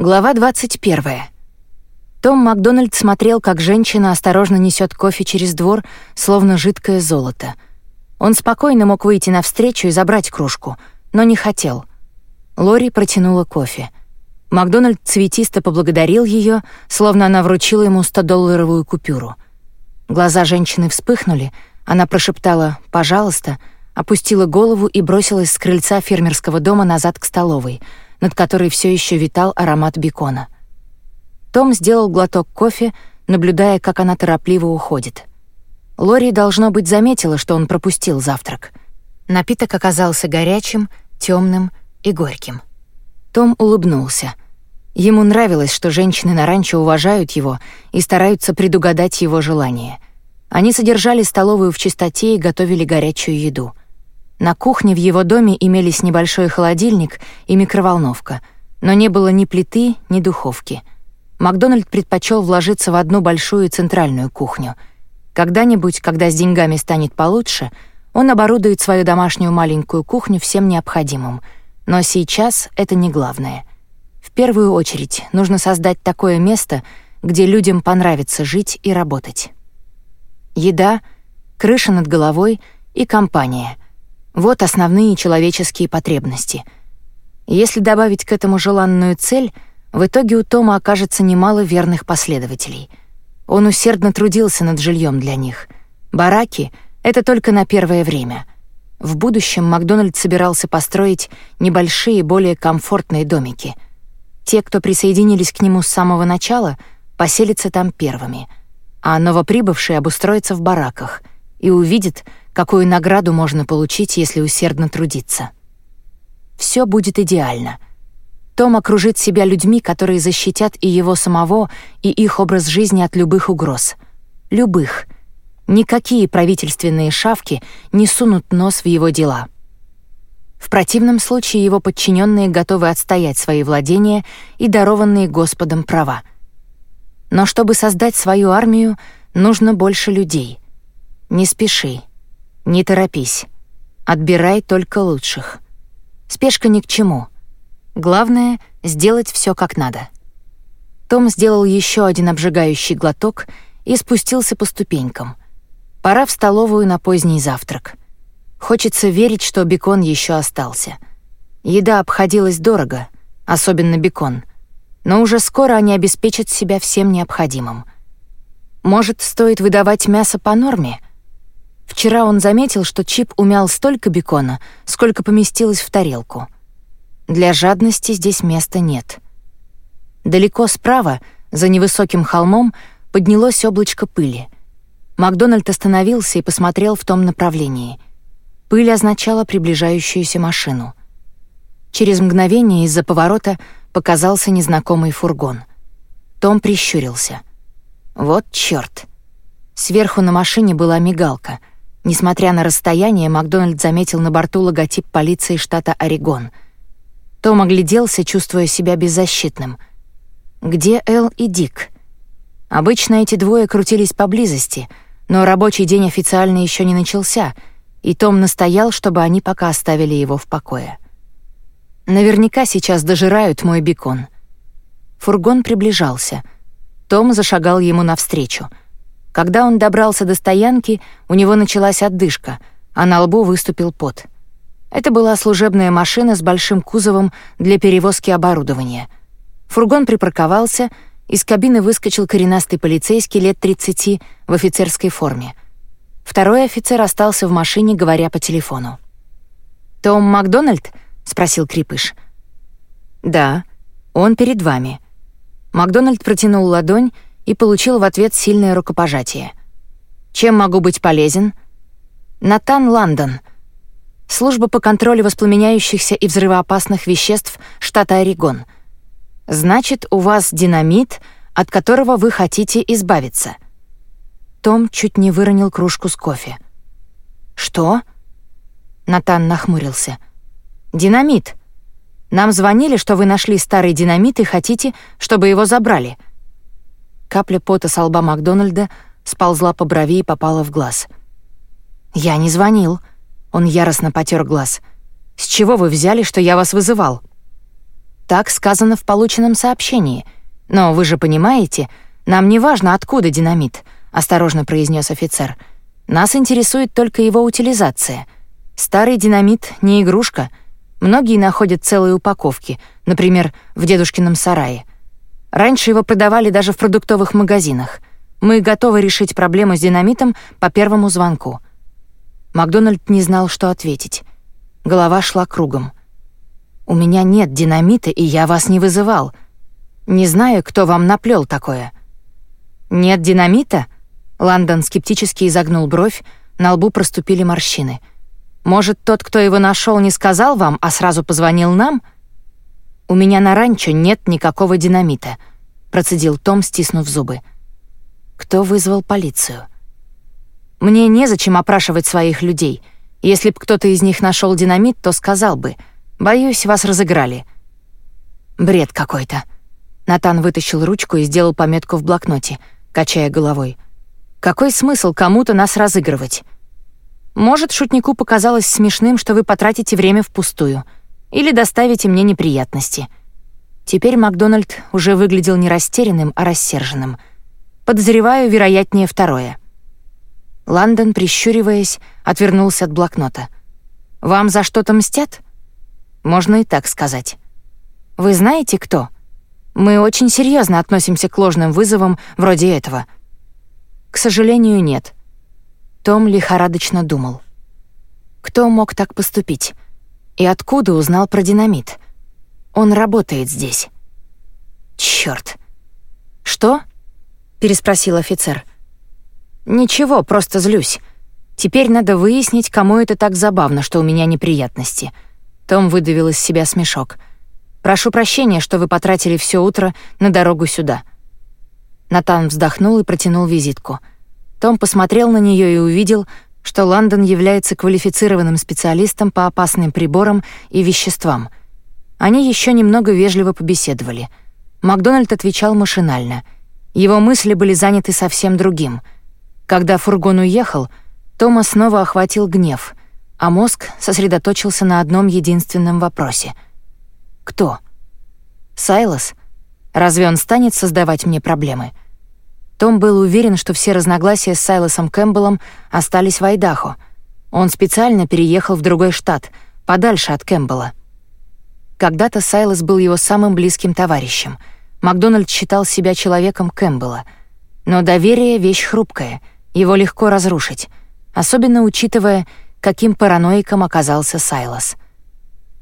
Глава 21. Том Макдональд смотрел, как женщина осторожно несет кофе через двор, словно жидкое золото. Он спокойно мог выйти навстречу и забрать кружку, но не хотел. Лори протянула кофе. Макдональд цветисто поблагодарил ее, словно она вручила ему 100-долларовую купюру. Глаза женщины вспыхнули, она прошептала «пожалуйста», опустила голову и бросилась с крыльца фермерского дома назад к столовой, над которой все еще витал аромат бекона. Том сделал глоток кофе, наблюдая, как она торопливо уходит. Лори, должно быть, заметила, что он пропустил завтрак. Напиток оказался горячим, темным и горьким. Том улыбнулся. Ему нравилось, что женщины на ранчо уважают его и стараются предугадать его желания. Они содержали столовую в чистоте и готовили горячую еду. На кухне в его доме имелись небольшой холодильник и микроволновка, но не было ни плиты, ни духовки. Макдональд предпочел вложиться в одну большую центральную кухню. Когда-нибудь, когда с деньгами станет получше, он оборудует свою домашнюю маленькую кухню всем необходимым. Но сейчас это не главное. В первую очередь нужно создать такое место, где людям понравится жить и работать. Еда, крыша над головой и компания — вот основные человеческие потребности. Если добавить к этому желанную цель, в итоге у Тома окажется немало верных последователей. Он усердно трудился над жильем для них. Бараки — это только на первое время. В будущем Макдональд собирался построить небольшие, более комфортные домики. Те, кто присоединились к нему с самого начала, поселятся там первыми, а новоприбывшие обустроятся в бараках и увидят — какую награду можно получить, если усердно трудиться. Все будет идеально. Том окружит себя людьми, которые защитят и его самого, и их образ жизни от любых угроз. Любых. Никакие правительственные шавки не сунут нос в его дела. В противном случае его подчиненные готовы отстоять свои владения и дарованные Господом права. Но чтобы создать свою армию, нужно больше людей. Не спеши. Не торопись. Отбирай только лучших. Спешка ни к чему. Главное — сделать все как надо. Том сделал еще один обжигающий глоток и спустился по ступенькам. Пора в столовую на поздний завтрак. Хочется верить, что бекон еще остался. Еда обходилась дорого, особенно бекон, но уже скоро они обеспечат себя всем необходимым. Может, стоит выдавать мясо по норме — Вчера он заметил, что Чип умял столько бекона, сколько поместилось в тарелку. Для жадности здесь места нет. Далеко справа, за невысоким холмом, поднялось облачко пыли. Макдональд остановился и посмотрел в том направлении. Пыль означала приближающуюся машину. Через мгновение из-за поворота показался незнакомый фургон. Том прищурился. Вот чёрт. Сверху на машине была мигалка — Несмотря на расстояние, Макдональд заметил на борту логотип полиции штата Орегон. Том огляделся, чувствуя себя беззащитным. Где Эл и Дик? Обычно эти двое крутились поблизости, но рабочий день официально еще не начался, и Том настоял, чтобы они пока оставили его в покое. Наверняка сейчас дожирают мой бекон. Фургон приближался. Том зашагал ему навстречу — когда он добрался до стоянки, у него началась отдышка, а на лбу выступил пот. Это была служебная машина с большим кузовом для перевозки оборудования. Фургон припарковался, из кабины выскочил коренастый полицейский лет 30 в офицерской форме. Второй офицер остался в машине, говоря по телефону. «Том Макдональд?» — спросил Крипыш. «Да, он перед вами». Макдональд протянул ладонь, и получил в ответ сильное рукопожатие. «Чем могу быть полезен?» «Натан Лондон. Служба по контролю воспламеняющихся и взрывоопасных веществ штата Орегон. Значит, у вас динамит, от которого вы хотите избавиться». Том чуть не выронил кружку с кофе. «Что?» Натан нахмурился. «Динамит. Нам звонили, что вы нашли старый динамит и хотите, чтобы его забрали». Капля пота с лба Макдональда сползла по брови и попала в глаз. «Я не звонил». Он яростно потер глаз. «С чего вы взяли, что я вас вызывал?» Так сказано в полученном сообщении. Но вы же понимаете, нам не важно, откуда динамит, осторожно произнес офицер. Нас интересует только его утилизация. Старый динамит не игрушка. Многие находят целые упаковки, например, в дедушкином сарае. Раньше его продавали даже в продуктовых магазинах. Мы готовы решить проблему с динамитом по первому звонку. Макдональд не знал, что ответить. Голова шла кругом. У меня нет динамита, и я вас не вызывал. Не знаю, кто вам наплел такое. Нет динамита? Ландон скептически изогнул бровь, на лбу проступили морщины. Может, тот, кто его нашел, не сказал вам, а сразу позвонил нам? У меня на ранчо нет никакого динамита, процедил Том, стиснув зубы. Кто вызвал полицию? Мне незачем опрашивать своих людей. Если б кто-то из них нашел динамит, то сказал бы — Боюсь, вас разыграли». «Бред какой-то». Натан вытащил ручку и сделал пометку в блокноте, качая головой. «Какой смысл кому-то нас разыгрывать? Может, шутнику показалось смешным, что вы потратите время впустую или доставите мне неприятности». Теперь Макдональд уже выглядел не растерянным, а рассерженным. Подозреваю, вероятнее, второе. Ландон, прищуриваясь, отвернулся от блокнота. «Вам за что-то мстят?» Можно и так сказать. Вы знаете, кто? Мы очень серьезно относимся к ложным вызовам вроде этого. К сожалению, нет. Том лихорадочно думал. Кто мог так поступить? И откуда узнал про динамит? Он работает здесь. Чёрт. Что? переспросил офицер. Ничего, просто злюсь. Теперь надо выяснить, кому это так забавно, что у меня неприятности. Том выдавил из себя смешок. «Прошу прощения, что вы потратили все утро на дорогу сюда». Натан вздохнул и протянул визитку. Том посмотрел на нее и увидел, что Лондон является квалифицированным специалистом по опасным приборам и веществам. Они еще немного вежливо побеседовали. Макдональд отвечал машинально. Его мысли были заняты совсем другим. Когда фургон уехал, Тома снова охватил гнев а мозг сосредоточился на одном единственном вопросе. Кто? Сайлос? Разве он станет создавать мне проблемы? Том был уверен, что все разногласия с Сайлосом Кэмпбеллом остались в Айдахо. Он специально переехал в другой штат, подальше от Кэмпбелла. Когда-то Сайлос был его самым близким товарищем. Макдональд считал себя человеком Кэмпбелла. Но доверие — вещь хрупкая, его легко разрушить, особенно учитывая, каким параноиком оказался Сайлос.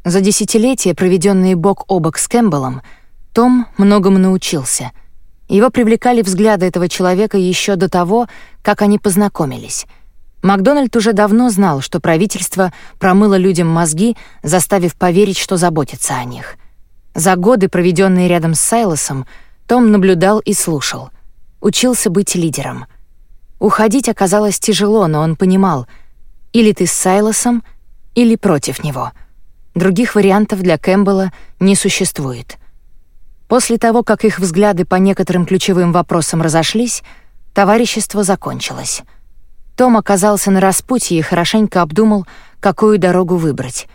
За десятилетия, проведенные бок о бок с Кэмпбеллом, том многому научился. Его привлекали взгляды этого человека еще до того, как они познакомились. Макдональд уже давно знал, что правительство промыло людям мозги, заставив поверить, что заботится о них. За годы, проведенные рядом с Сайлосом, том наблюдал и слушал. Учился быть лидером. Уходить оказалось тяжело, но он понимал — или ты с Сайлосом, или против него. Других вариантов для Кэмпбелла не существует. После того, как их взгляды по некоторым ключевым вопросам разошлись, товарищество закончилось. Том оказался на распутье и хорошенько обдумал, какую дорогу выбрать.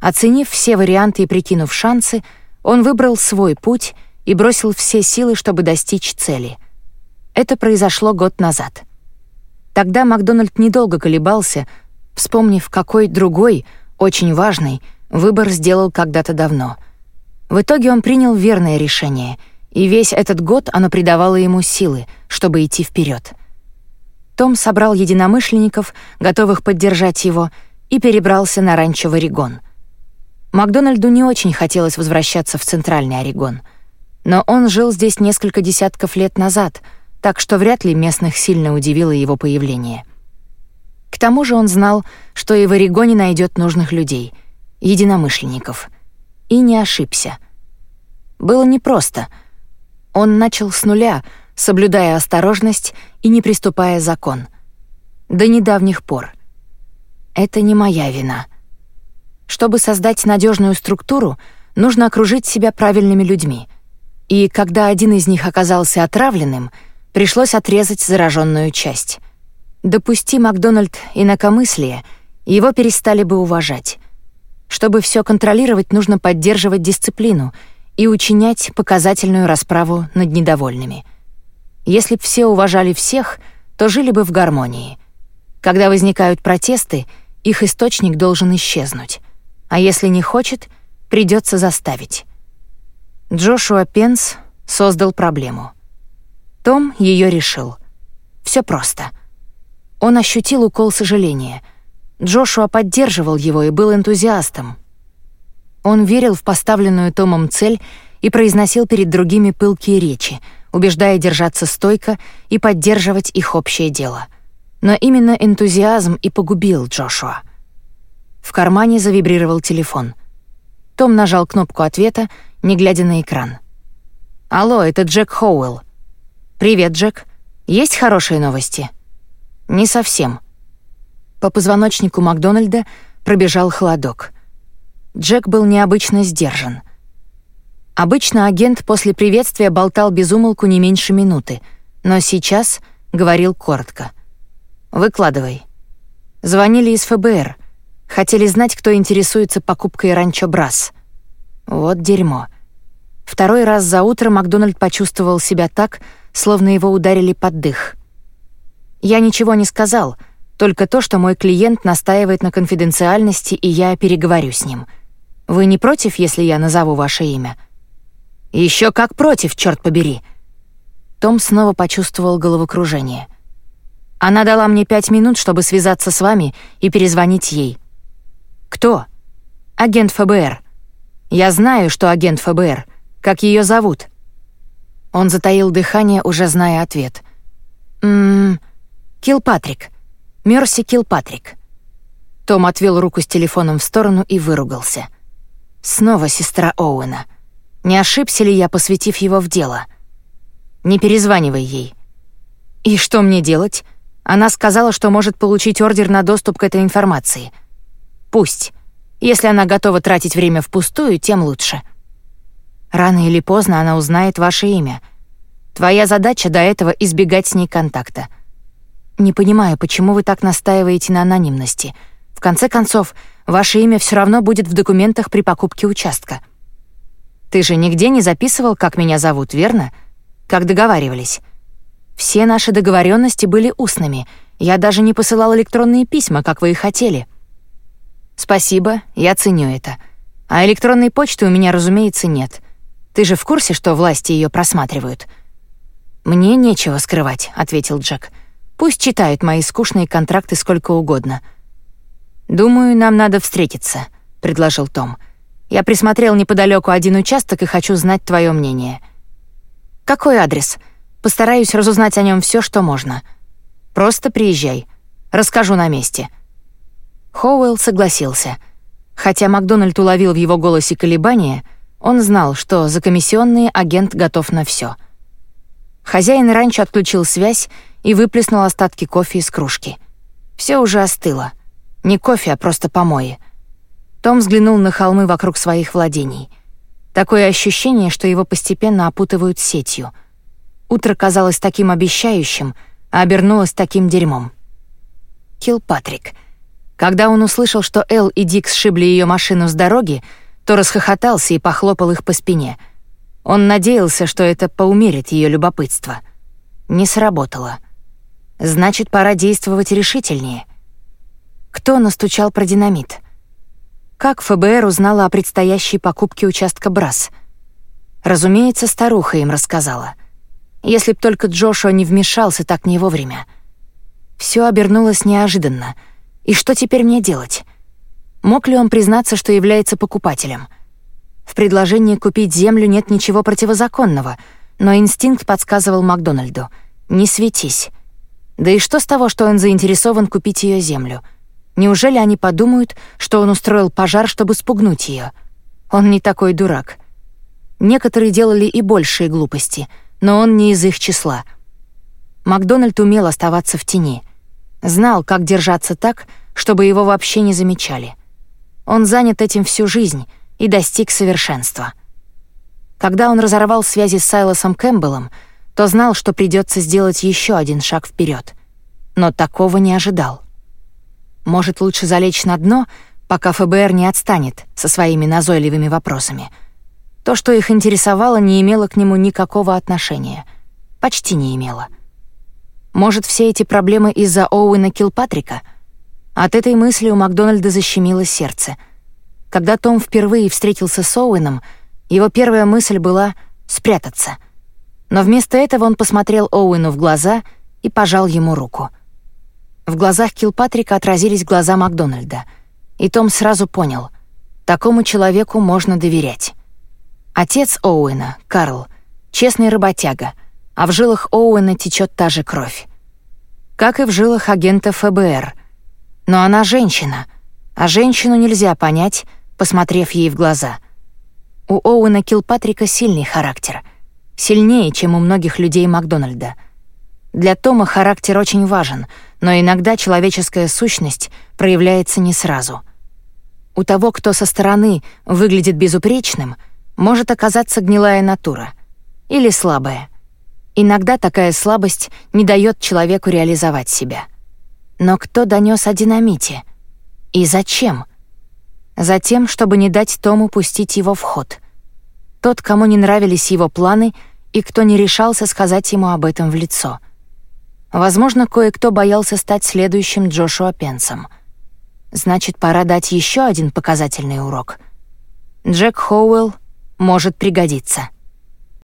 Оценив все варианты и прикинув шансы, он выбрал свой путь и бросил все силы, чтобы достичь цели. Это произошло год назад. Тогда Макдональд недолго колебался, вспомнив, какой другой, очень важный, выбор сделал когда-то давно. В итоге он принял верное решение, и весь этот год оно придавало ему силы, чтобы идти вперед. Том собрал единомышленников, готовых поддержать его, и перебрался на ранчо в Орегон. Макдональду не очень хотелось возвращаться в Центральный Орегон, но он жил здесь несколько десятков лет назад, так что вряд ли местных сильно удивило его появление — к тому же он знал, что и в Орегоне найдет нужных людей, единомышленников. И не ошибся. Было непросто. Он начал с нуля, соблюдая осторожность и не приступая закон. До недавних пор. Это не моя вина. Чтобы создать надежную структуру, нужно окружить себя правильными людьми. И когда один из них оказался отравленным, пришлось отрезать зараженную часть — Допусти Макдональд инакомыслие, его перестали бы уважать. Чтобы все контролировать, нужно поддерживать дисциплину, и учинять показательную расправу над недовольными. Если б все уважали всех, то жили бы в гармонии. Когда возникают протесты, их источник должен исчезнуть. А если не хочет, придется заставить. Джошуа Пенс создал проблему. Том ее решил. Все просто. Он ощутил укол сожаления. Джошуа поддерживал его и был энтузиастом. Он верил в поставленную Томом цель и произносил перед другими пылкие речи, убеждая держаться стойко и поддерживать их общее дело. Но именно энтузиазм и погубил Джошуа. В кармане завибрировал телефон. Том нажал кнопку ответа, не глядя на экран. «Алло, это Джек Хоуэлл». «Привет, Джек. Есть хорошие новости?» «Не совсем». По позвоночнику Макдональда пробежал холодок. Джек был необычно сдержан. Обычно агент после приветствия болтал без умолку не меньше минуты, но сейчас говорил коротко. «Выкладывай». Звонили из ФБР. Хотели знать, кто интересуется покупкой ранчо Брас. Вот дерьмо. Второй раз за утро Макдональд почувствовал себя так, словно его ударили под дых. Я ничего не сказал, только то, что мой клиент настаивает на конфиденциальности, и я переговорю с ним. Вы не против, если я назову ваше имя? Еще как против, черт побери. Том снова почувствовал головокружение. Она дала мне пять минут, чтобы связаться с вами и перезвонить ей. Кто? Агент ФБР. Я знаю, что агент ФБР. Как ее зовут? Он затаил дыхание, уже зная ответ. «Ммм... Килпатрик. Мерси Килпатрик». Том отвел руку с телефоном в сторону и выругался. «Снова сестра Оуэна. Не ошибся ли я, посвятив его в дело? Не перезванивай ей». «И что мне делать?» Она сказала, что может получить ордер на доступ к этой информации. Пусть. Если она готова тратить время впустую, тем лучше. Рано или поздно она узнает ваше имя. Твоя задача до этого избегать с ней контакта. Не понимаю, почему вы так настаиваете на анонимности. В конце концов, ваше имя все равно будет в документах при покупке участка. Ты же нигде не записывал, как меня зовут, верно? Как договаривались. Все наши договоренности были устными. Я даже не посылал электронные письма, как вы и хотели. Спасибо, я ценю это. А электронной почты у меня, разумеется, нет. Ты же в курсе, что власти ее просматривают?» «Мне нечего скрывать», — ответил Джек. «Пусть читают мои скучные контракты сколько угодно». «Думаю, нам надо встретиться», — предложил Том. «Я присмотрел неподалеку один участок и хочу знать твое мнение». «Какой адрес? Постараюсь разузнать о нем все, что можно. Просто приезжай. Расскажу на месте». Хоуэлл согласился. Хотя Макдональд уловил в его голосе колебания, он знал, что за комиссионные агент готов на все. Хозяин раньше отключил связь и выплеснул остатки кофе из кружки. Все уже остыло. Не кофе, а просто помои. Том взглянул на холмы вокруг своих владений. Такое ощущение, что его постепенно опутывают сетью. Утро казалось таким обещающим, а обернулось таким дерьмом. Килпатрик. Когда он услышал, что Эл и Дик сшибли ее машину с дороги, то расхохотался и похлопал их по спине. Он надеялся, что это поумерит ее любопытство. Не сработало. Значит, пора действовать решительнее. Кто настучал про динамит? Как ФБР узнала о предстоящей покупке участка Брас? Разумеется, старуха им рассказала. Если б только Джошуа не вмешался так не вовремя. Все обернулось неожиданно. И что теперь мне делать? Мог ли он признаться, что является покупателем? В предложении купить землю нет ничего противозаконного, но инстинкт подсказывал Макдональду «не светись». Да и что с того, что он заинтересован купить ее землю? Неужели они подумают, что он устроил пожар, чтобы спугнуть ее? Он не такой дурак. Некоторые делали и большие глупости, но он не из их числа. Макдональд умел оставаться в тени. Знал, как держаться так, чтобы его вообще не замечали. Он занят этим всю жизнь и достиг совершенства. Когда он разорвал связи с Сайлосом Кэмпбеллом, то знал, что придется сделать еще один шаг вперед, но такого не ожидал. Может, лучше залечь на дно, пока ФБР не отстанет со своими назойливыми вопросами. То, что их интересовало, не имело к нему никакого отношения. Почти не имело. Может, все эти проблемы из-за Оуэна Килпатрика? От этой мысли у Макдональда защемило сердце. Когда Том впервые встретился с Оуэном, его первая мысль была «спрятаться». Но вместо этого он посмотрел Оуэну в глаза и пожал ему руку. В глазах Килпатрика отразились глаза Макдональда, и Том сразу понял — такому человеку можно доверять. Отец Оуэна, Карл, честный работяга, а в жилах Оуэна течет та же кровь. Как и в жилах агента ФБР. Но она женщина, а женщину нельзя понять, посмотрев ей в глаза. У Оуэна Килпатрика сильный характер. Сильнее, чем у многих людей Макдональда. Для Тома характер очень важен, но иногда человеческая сущность проявляется не сразу. У того, кто со стороны выглядит безупречным — может оказаться гнилая натура или слабая. Иногда такая слабость не дает человеку реализовать себя. Но кто донес о динамите? И зачем? Затем, чтобы не дать Тому пустить его в ход. Тот, кому не нравились его планы и кто не решался сказать ему об этом в лицо. Возможно, кое-кто боялся стать следующим Джошуа Пенсом. Значит, пора дать еще один показательный урок. Джек Хоуэлл может пригодиться.